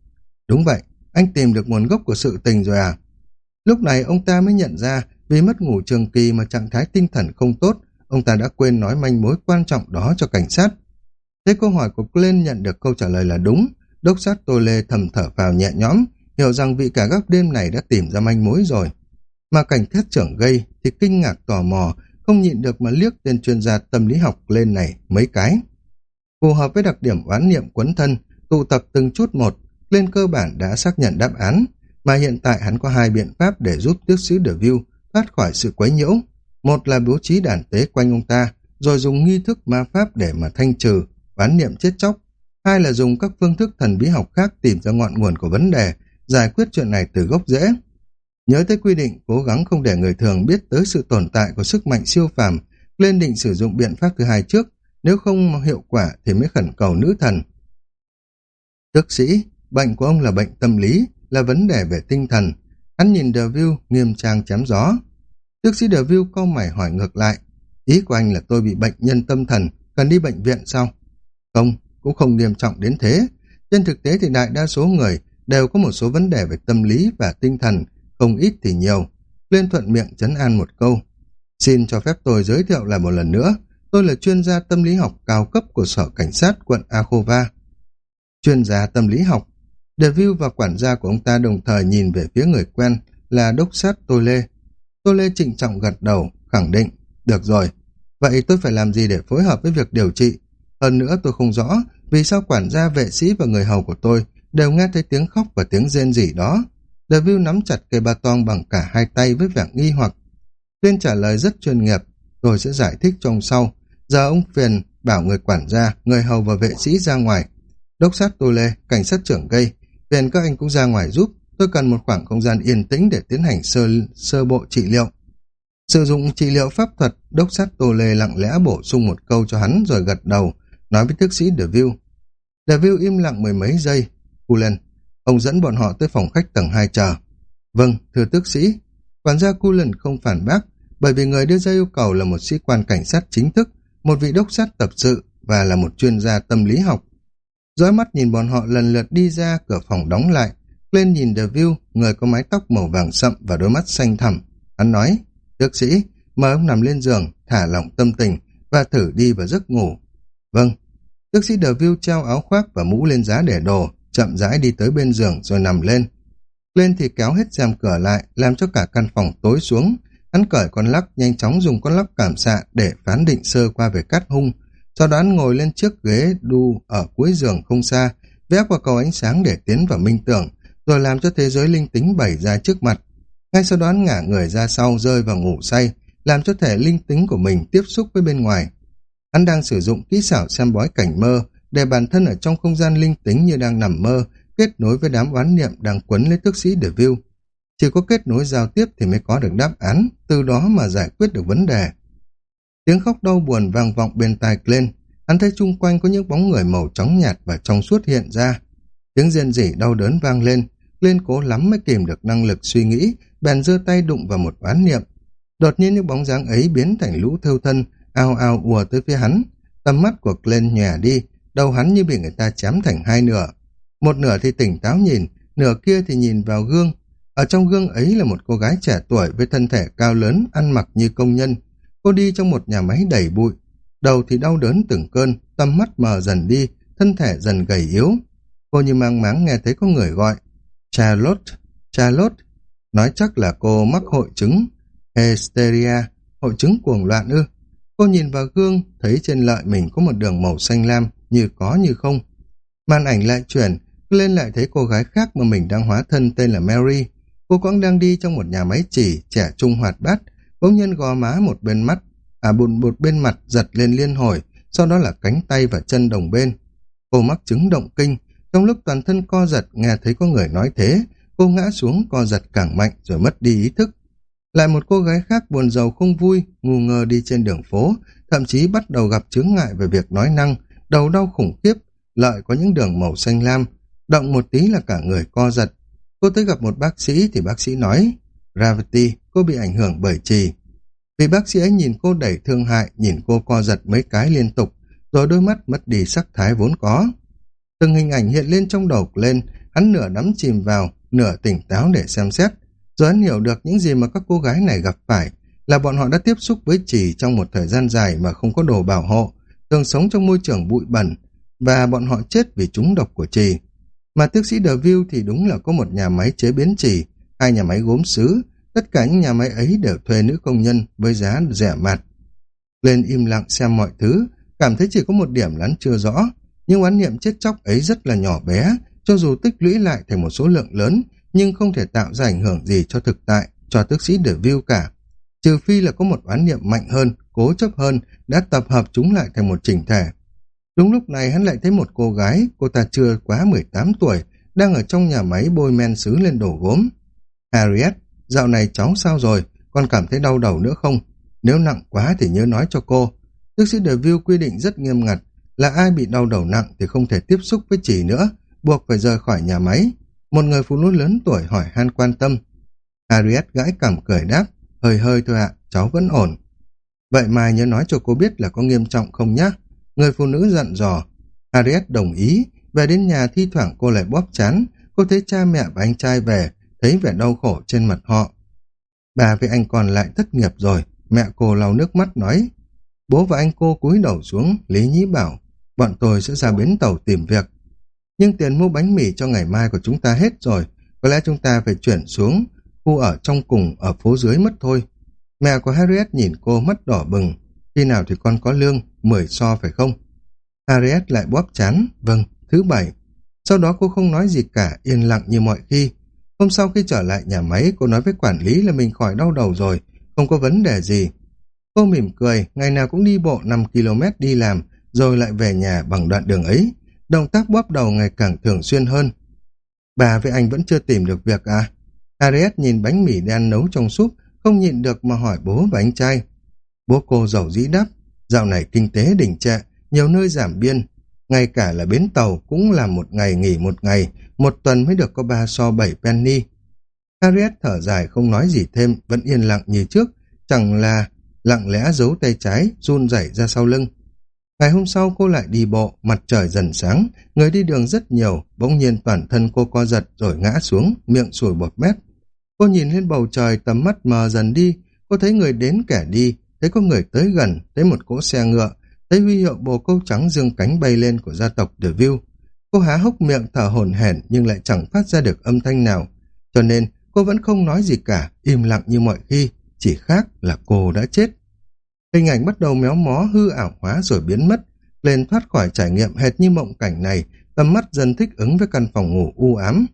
Đúng vậy, anh tìm được nguồn gốc của sự tình rồi à? Lúc này ông ta mới nhận ra, vì mất ngủ trường kỳ mà trạng thái tinh thần không tốt, ông ta đã quên nói manh mối quan trọng đó cho cảnh sát. Thế câu hỏi của Glenn nhận được câu trả lời là đúng, đốc sát Tô Lê thầm thở vào nhẹ nhõm, hiểu rằng vị cả góc đêm này đã tìm ra manh mối rồi. Mà cảnh sát trưởng gây thì kinh ngạc tò mò, không nhịn được mà liếc tên chuyên gia tâm lý học lên này mấy cái. Phù hợp với đặc điểm oán niệm quấn thân, tụ tập từng chút một, lên cơ bản đã xác nhận đáp án, mà hiện tại hắn có hai biện pháp để giúp tước sứ De View thoát khỏi sự quấy nhiễu. Một là bố trí đàn tế quanh ông ta, rồi dùng nghi thức ma pháp để mà thanh trừ, oán niệm chết chóc. Hai là dùng các phương thức thần bí học khác tìm ra ngọn nguồn của vấn đề, giải quyết chuyện này từ gốc rễ. Nhớ tới quy định cố gắng không để người thường biết tới sự tồn tại của sức mạnh siêu phàm, lên định sử dụng biện pháp thứ hai trước, nếu không hiệu quả thì mới khẩn cầu nữ thần. Tức sĩ, bệnh của ông là bệnh tâm lý, là vấn đề về tinh thần. Hắn nhìn Deville nghiêm trang chém gió. Tước sĩ Deville câu mày hỏi ngược lại. Ý của anh là tôi bị bệnh nhân tâm thần, cần đi bệnh viện sao? Không, cũng không nghiêm trọng đến thế. Trên thực tế thì đại đa số người đều có một số vấn đề về tâm lý và tinh thần, không ít thì nhiều. Lên thuận miệng chấn an một câu. Xin cho phép tôi giới thiệu lại một lần nữa. Tôi là chuyên gia tâm lý học cao cấp của Sở Cảnh sát quận akova. Chuyên gia tâm lý học. Deville và quản gia của ông ta đồng thời nhìn về phía người quen là đốc sát Tô Lê. Tô Lê trịnh trọng gật đầu, khẳng định. Được rồi, vậy tôi phải làm gì để phối hợp với việc điều trị? Hơn nữa tôi không rõ vì sao quản gia vệ sĩ và người hầu của tôi đều nghe thấy tiếng khóc và tiếng rên rỉ đó. Deville nắm chặt cây ba toang bằng cả hai tay với vẻ nghi hoặc. Tuyên trả lời rất chuyên nghiệp, tôi sẽ giải thích trong sau. Giờ ông phiền bảo người quản gia, người hầu và vệ sĩ ra ngoài. Đốc sát Tô Lê, cảnh sát trưởng gây, phiền các anh cũng ra ngoài giúp. Tôi cần một khoảng không gian yên tĩnh để tiến hành sơ, sơ bộ trị liệu. Sử dụng trị liệu pháp thuật, đốc sát Tô Lê lặng lẽ bổ sung một câu cho hắn rồi gật đầu, nói với thức sĩ Deville. Deville im lặng mười mấy giây. Cullen, ông dẫn bọn họ tới phòng khách tầng 2 chờ. Vâng, thưa tước sĩ. Quản gia Cullen không phản bác, bởi vì người đưa ra yêu cầu là một sĩ quan cảnh sát chính thức, một vị đốc sát tập sự và là một chuyên gia tâm lý học. Dõi mắt nhìn bọn họ lần lượt đi ra, cửa phòng đóng lại, lên nhìn Deville, người có mái tóc màu vàng sậm và đôi mắt xanh thẳm. Hắn nói, tước sĩ, mời ông nằm lên giường, thả lỏng tâm tình và thử đi vào giấc ngủ. Vâng, tước sĩ Deville treo áo khoác và mũ lên giá để đồ, chậm rãi đi tới bên giường rồi nằm lên. Lên thì kéo hết rèm cửa lại, làm cho cả căn phòng tối xuống. Hắn cởi con lắc, nhanh chóng dùng con lắc cảm xạ để phán định sơ qua về cắt hung. Sau đó ngồi lên chiếc ghế đu ở cuối giường không xa, vẽ qua cầu ánh sáng để tiến vào minh tưởng, rồi làm cho thế giới linh tính bày ra trước mặt. Ngay sau đó ngả người ra sau rơi vào ngủ say, làm cho thể linh tính của mình tiếp xúc với bên ngoài. Hắn đang sử dụng kỹ xảo xem bói cảnh mơ để bản thân ở trong không gian linh tính như đang nằm mơ, kết nối với đám oán niệm đang quấn lấy tước sĩ Deville. View. Chỉ có kết nối giao tiếp thì mới có được đáp án, từ đó mà giải quyết được vấn đề. Tiếng khóc đau buồn vang vọng bên tai lên, hắn thấy chung quanh có những bóng người màu trắng nhạt và trong suốt hiện ra. Tiếng rên rỉ đau đớn vang lên, lên cố lắm mới kìm được năng lực suy nghĩ, bèn giơ tay đụng vào một oán niệm. Đột nhiên những bóng dáng ấy biến thành lũ thêu thân, ao ao ùa tới phía hắn. Tầm mắt của Glenn nhòe đi, đầu hắn như bị người ta chém thành hai nửa. Một nửa thì tỉnh táo nhìn, nửa kia thì nhìn vào gương. Ở trong gương ấy là một cô gái trẻ tuổi với thân thể cao lớn, ăn mặc như công nhân. Cô đi trong một nhà máy đầy bụi. Đầu thì đau đớn từng cơn, tâm mắt mờ dần đi, thân thể dần gầy yếu. Cô như mang máng nghe thấy có người gọi. Charlotte, Charlotte. Nói chắc là cô mắc hội chứng hysteria, hội chứng cuồng loạn ư. Cô nhìn vào gương, thấy trên lợi mình có một đường màu xanh lam, như có như không. Màn ảnh lại chuyển, lên lại thấy cô gái khác mà mình đang hóa thân tên là Mary. Cô cũng đang đi trong một nhà máy chỉ, trẻ trung hoạt bát, bỗng nhiên gò má một bên mắt, à bùn một bên mặt giật lên liên hồi, sau đó là cánh tay và chân đồng bên. Cô mắc chứng động kinh, trong lúc toàn thân co giật nghe thấy có người nói thế, cô ngã xuống co giật càng mạnh rồi mất đi ý thức. Lại một cô gái khác buồn giàu không vui, ngu ngơ đi trên đường phố, thậm chí bắt đầu gặp chướng ngại về việc nói năng, đầu đau khủng khiếp, lợi có những đường màu xanh lam, động một tí là cả người co giật. Cô tới gặp một bác sĩ thì bác sĩ nói, Gravity, cô bị ảnh hưởng bởi trì. Vì bác sĩ ấy nhìn cô đẩy thương hại, nhìn cô co giật mấy cái liên tục, rồi đôi mắt mất đi sắc thái vốn có. Từng hình ảnh hiện lên trong đầu lên, hắn nửa đắm chìm vào, nửa tỉnh táo để xem xét. Rồi hắn hiểu được những gì mà các cô gái này gặp phải, là bọn họ đã tiếp xúc với trì trong một thời gian dài mà không có đồ bảo hộ, thường sống trong môi trường bụi bẩn, và bọn họ chết vì trúng độc của trì. Mà tước sĩ Deville thì đúng là có một nhà máy chế biến trì, hai nhà máy gốm sứ, tất cả những nhà máy ấy đều thuê nữ công nhân với giá rẻ mạt. Lên im lặng xem mọi thứ, cảm thấy chỉ có một điểm lắn chưa rõ, nhưng oán niệm chết chóc ấy rất là nhỏ bé, cho dù tích lũy lại thành một số lượng lớn, nhưng không thể tạo ra ảnh hưởng gì cho thực tại, cho tước sĩ để view cả. Trừ phi là có một oán niệm mạnh hơn, cố chấp hơn, đã tập hợp chúng lại thành một chỉnh thể. Đúng lúc này hắn lại thấy một cô gái, cô ta chưa quá 18 tuổi, đang ở trong nhà máy bôi men sứ lên đổ gốm. Harriet, dạo này cháu sao rồi, con cảm thấy đau đầu nữa không? Nếu nặng quá thì nhớ nói cho cô. Tước sĩ Deville quy định rất nghiêm ngặt, là ai bị đau đầu nặng thì không thể tiếp xúc với chỉ nữa, buộc phải rời khỏi nhà máy. Một người phụ nữ lớn tuổi hỏi han quan tâm. Harriet gãi cảm cười đáp, hơi hơi thôi ạ, cháu vẫn ổn. Vậy mai nhớ nói cho cô biết là có nghiêm trọng không nhá? Người phụ nữ dặn dò. Harriet đồng ý, về đến nhà thi thoảng cô lại bóp chán, cô thấy cha mẹ và anh trai về, thấy vẻ đau khổ trên mặt họ. Bà với anh còn lại thất nghiệp rồi, mẹ cô lau nước mắt nói. Bố và anh cô cúi đầu xuống, Lý Nhĩ bảo, bọn tôi sẽ ra bến tàu tìm việc. Nhưng tiền mua bánh mì cho ngày mai của chúng ta hết rồi, có lẽ chúng ta phải chuyển xuống khu ở trong cùng ở phố dưới mất thôi. Mẹ của Harriet nhìn cô mắt đỏ bừng, khi nào thì con có lương, 10 so phải không? Harriet lại bóp chán, vâng, thứ bảy. Sau đó cô không nói gì cả, yên lặng như mọi khi. Hôm sau khi trở lại nhà máy, cô nói với quản lý là mình khỏi đau đầu rồi, không có vấn đề gì. Cô mỉm cười, ngày nào cũng đi bộ 5 km đi làm, rồi lại về nhà bằng đoạn đường ấy. Động tác bóp đầu ngày càng thường xuyên hơn. Bà với anh vẫn chưa tìm được việc à? Harriet nhìn bánh mì đen nấu trong súp, không nhịn được mà hỏi bố và anh trai. Bố cô giàu dĩ đáp, dạo này kinh tế đỉnh trệ, nhiều nơi giảm biên, ngay cả là bến tàu cũng là một ngày nghỉ một ngày, một tuần mới được có ba so bảy penny. Harriet thở dài không nói gì thêm, vẫn yên lặng như trước, chẳng là lặng lẽ giấu tay trái, run rẩy ra sau lưng. Ngày hôm sau cô lại đi bộ, mặt trời dần sáng, người đi đường rất nhiều, bỗng nhiên toàn thân cô co giật rồi ngã xuống, miệng sùi bọt mép. Cô nhìn lên bầu trời tầm mắt mờ dần đi, cô thấy người đến kẻ đi, thấy có người tới gần, thấy một cỗ xe ngựa, thấy huy hiệu bồ câu trắng dương cánh bay lên của gia tộc The View. Cô há hốc miệng thở hổn hển nhưng lại chẳng phát ra được âm thanh nào, cho nên cô vẫn không nói gì cả, im lặng như mọi khi, chỉ khác là cô đã chết. Hình ảnh bắt đầu méo mó hư ảo hóa rồi biến mất, lên thoát khỏi trải nghiệm hệt như mộng cảnh này, tầm mắt dần thích ứng với căn phòng ngủ u ám.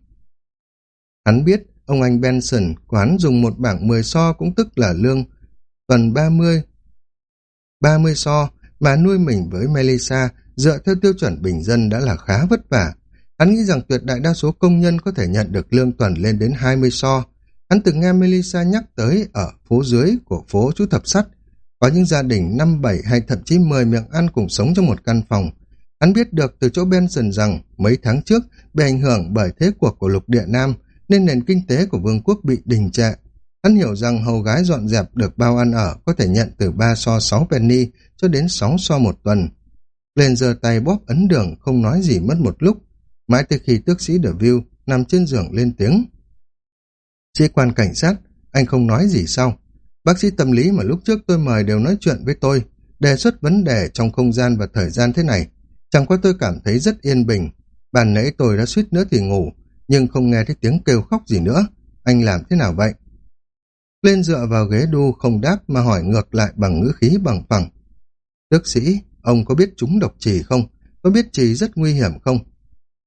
Hắn biết ông anh Benson quán dùng một bảng 10 so cũng tức là lương tuần 30 30 so mà nuôi mình với Melissa dựa theo tiêu chuẩn bình dân đã là khá vất vả. Hắn nghĩ rằng tuyệt đại đa số công nhân có thể nhận được lương tuần lên đến 20 so. Hắn từng nghe Melissa nhắc tới ở phố dưới của phố chú thập sắt. Có những gia đình 5, 7 hay thậm chí 10 miệng ăn cùng sống trong một căn phòng. Hắn biết được từ chỗ Benson rằng mấy tháng trước bị ảnh hưởng bởi thế cuộc của lục địa Nam nên nền kinh tế của vương quốc bị đình trệ. Hắn hiểu rằng hầu gái dọn dẹp được bao ăn ở có thể nhận từ 3 so 6 penny cho đến 6 so một tuần. Lên giơ tay bóp ấn đường không nói gì mất một lúc, mãi tới khi tước sĩ View nằm trên giường lên tiếng. Sĩ quan cảnh sát, anh không nói gì sau Bác sĩ tâm lý mà lúc trước tôi mời đều nói chuyện với tôi, đề xuất vấn đề trong không gian và thời gian thế này. Chẳng qua tôi cảm thấy rất yên bình. Bàn nãy tôi đã suýt nữa thì ngủ, nhưng không nghe thấy tiếng kêu khóc gì nữa. Anh làm thế nào vậy? Lên dựa vào ghế đu không đáp mà hỏi ngược lại bằng ngữ khí bằng phẳng. Tước sĩ, ông có biết chúng độc trì không? Có biết trì rất nguy hiểm không?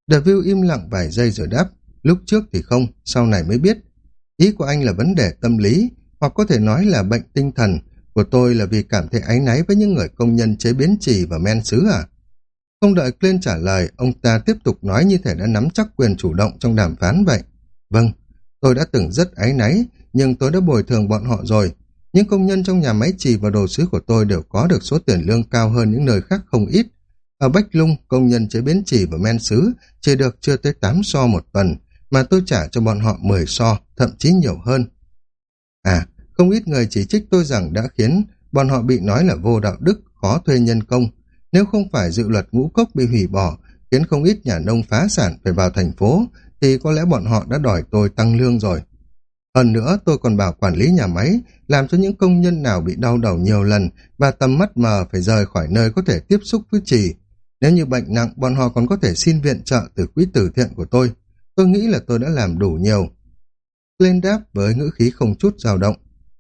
Deville im lặng vài giây rồi đáp. Lúc trước thì không, sau này mới biết. Ý của anh là vấn đề tâm lý, hoặc có thể nói là bệnh tinh thần, của tôi là vì cảm thấy áy náy với những người công nhân chế biến trì và men sứ à? Không đợi Clint trả lời, ông ta tiếp tục nói như thể đã nắm chắc quyền chủ động trong đàm phán vậy. Vâng, tôi đã từng rất áy náy, nhưng tôi đã bồi thường bọn họ rồi. Những công nhân trong nhà máy trì và đồ sứ của tôi đều có được số tiền lương cao hơn những nơi khác không ít. Ở Bách Lung, công nhân chế biến trì và men sứ chỉ được chưa tới 8 so một tuần, mà tôi trả cho bọn họ 10 so, thậm chí nhiều hơn. À, không ít người chỉ trích tôi rằng đã khiến bọn họ bị nói là vô đạo đức, khó thuê nhân công. Nếu không phải dự luật ngũ cốc bị hủy bỏ, khiến không ít nhà nông phá sản phải vào thành phố, thì có lẽ bọn họ đã đòi tôi tăng lương rồi. Hơn nữa, tôi còn bảo quản lý nhà máy, làm cho những công nhân nào bị đau đầu nhiều lần và tầm mắt mờ phải rời khỏi nơi có thể tiếp xúc với trì. Nếu như bệnh nặng, bọn họ còn có thể xin viện trợ từ quỹ tử thiện của tôi. Tôi nghĩ là tôi đã làm đủ nhiều. Lên đáp với ngữ khí không chút dao động.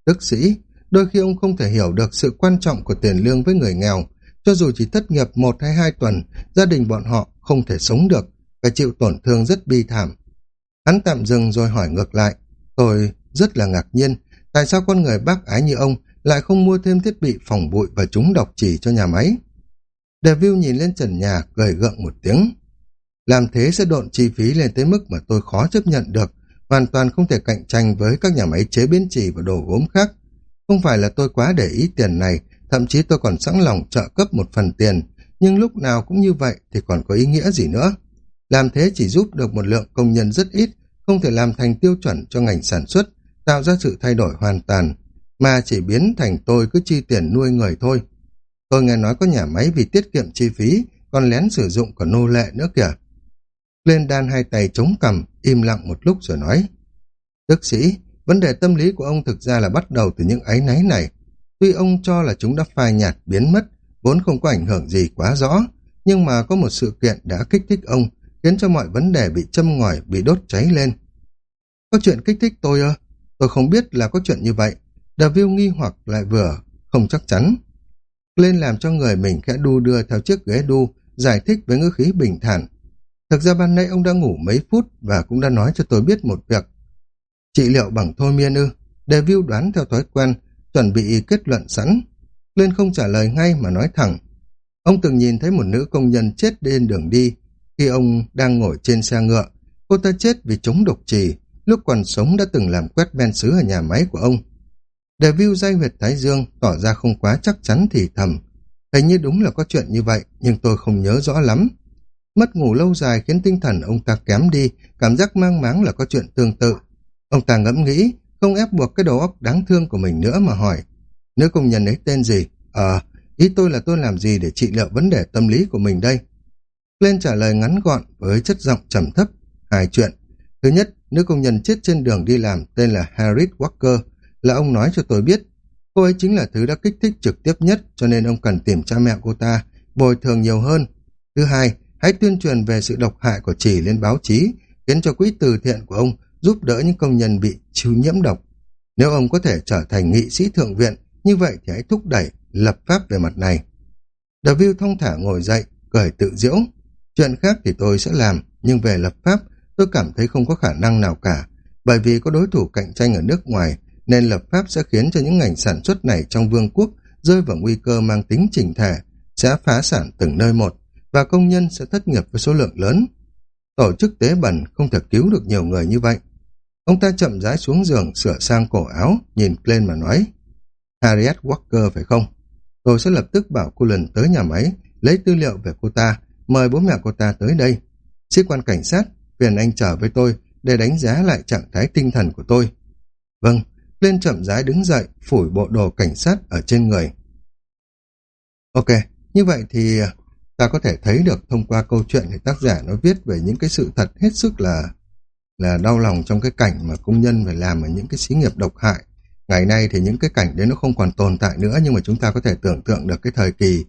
Tức sĩ, đôi khi ông không thể hiểu được sự quan trọng của tiền lương với người nghèo. Cho dù chỉ thất nghiệp một hay hai tuần, gia đình bọn họ không thể sống được, phải chịu tổn thương rất bi thảm. Hắn tạm dừng rồi hỏi ngược lại. Tôi rất là ngạc nhiên, tại sao con người bác ái như ông lại không mua thêm thiết bị phòng bụi và chúng độc chỉ cho nhà máy? Deville nhìn lên trần nhà, cười gượng một tiếng. Làm thế sẽ độn chi phí lên tới mức mà tôi khó chấp nhận được, hoàn toàn không thể cạnh tranh với các nhà máy chế biến chỉ và đồ gốm khác. Không phải là tôi quá để ý tiền này, thậm chí tôi còn sẵn lòng trợ cấp một phần tiền, nhưng lúc nào cũng như vậy thì còn có ý nghĩa gì nữa. Làm thế chỉ giúp được một lượng công nhân rất ít, không thể làm thành tiêu chuẩn cho ngành sản xuất, tạo ra sự thay đổi hoàn toàn, mà chỉ biến thành tôi cứ chi tiền nuôi người thôi. Tôi nghe nói có nhà máy vì tiết kiệm chi phí, còn lén sử dụng cả nô lệ nữa kìa. Lên đan hai tay chống cằm, im lặng một lúc rồi nói. Đức sĩ, vấn đề tâm lý của ông thực ra là bắt đầu từ những áy náy này. Tuy ông cho là chúng đã phai nhạt, biến mất, vốn không có ảnh hưởng gì quá rõ, nhưng mà có một sự kiện đã kích thích ông, khiến cho mọi vấn đề bị châm ngòi, bị đốt cháy lên. Có chuyện kích thích tôi ơ? Tôi không biết là có chuyện như vậy. David nghi hoặc lại vừa, không chắc chắn. Lên làm cho người mình khẽ đu đưa theo chiếc ghế đu, giải thích với ngữ khí bình thản. Thực ra ban nãy ông đã ngủ mấy phút và cũng đã nói cho tôi biết một việc. Trị liệu bằng thôi miên ư? Devil đoán theo thói quen, chuẩn bị kết luận sẵn. Lên không trả lời ngay mà nói thẳng. Ông từng nhìn thấy một nữ công nhân chết trên đường đi khi ông đang ngồi trên xe ngựa. Cô ta chết vì chống độc trì, lúc còn sống đã từng làm quét men sứ ở nhà máy của ông. Devil dây huyệt Thái Dương tỏ ra không quá chắc chắn thì thầm. Hình như đúng là có chuyện như vậy, nhưng tôi không nhớ rõ lắm. Mất ngủ lâu dài khiến tinh thần ông ta kém đi, cảm giác mang máng là có chuyện tương tự. Ông ta ngẫm nghĩ, không ép buộc cái đầu óc đáng thương của mình nữa mà hỏi. Nữ công nhân ấy tên gì? Ờ, ý tôi là tôi làm gì để trị liệu vấn đề tâm lý của mình đây? Lên trả lời ngắn gọn với chất giọng trầm thấp. Hai chuyện. Thứ nhất, nữ công nhân chết trên đường đi làm tên là Harriet Walker, là ông nói cho tôi biết. Cô ấy chính là thứ đã kích thích trực tiếp nhất cho nên ông cần tìm cha mẹ cô ta, bồi thường nhiều hơn. Thứ hai, hãy tuyên truyền về sự độc hại của chỉ lên báo chí, khiến cho quỹ từ thiện của ông giúp đỡ những công nhân bị chịu nhiễm độc. Nếu ông có thể trở thành nghị sĩ thượng viện, như vậy thì hãy thúc đẩy lập pháp về mặt này. David thông thả ngồi dậy, cười tự diễu. Chuyện khác thì tôi sẽ làm, nhưng về lập pháp, tôi cảm thấy không có khả năng nào cả, bởi vì có đối thủ cạnh tranh ở nước ngoài, nên lập pháp sẽ khiến cho những ngành sản xuất này trong vương quốc rơi vào nguy cơ mang tính trình thể, sẽ phá sản từng nơi một, và công nhân sẽ thất nghiệp với số lượng lớn. Tổ chức tế bẩn không thể cứu được nhiều người như vậy. Ông ta chậm rãi xuống giường, sửa sang cổ áo, nhìn lên mà nói, Harriet Walker phải không? Tôi sẽ lập tức bảo cô lần tới nhà máy, lấy tư liệu về cô ta, mời bố mẹ cô ta tới đây. Sĩ quan cảnh sát, phiền anh trở với tôi để đánh giá lại trạng thái tinh thần của tôi. Vâng, lên chậm rãi đứng dậy, phủi bộ đồ cảnh sát ở trên người. Ok, như vậy thì à, ta có thể thấy được thông qua câu chuyện thì tác giả nó viết về những cái sự thật hết sức là là đau lòng trong cái cảnh mà công nhân phải làm ở những cái xí nghiệp độc hại. Ngày nay thì những cái cảnh đấy nó không còn tồn tại nữa nhưng mà chúng ta có thể tưởng tượng được cái thời kỳ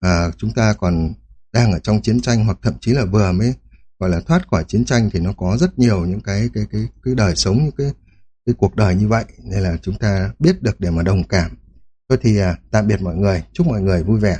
à, chúng ta còn đang ở trong chiến tranh hoặc thậm chí là vừa mới gọi là thoát khỏi chiến tranh thì nó có rất nhiều những cái cái cái cái đời sống những cái cái cuộc đời như vậy nên là chúng ta biết được để mà đồng cảm. Thôi thì à, tạm biệt mọi người, chúc mọi người vui vẻ.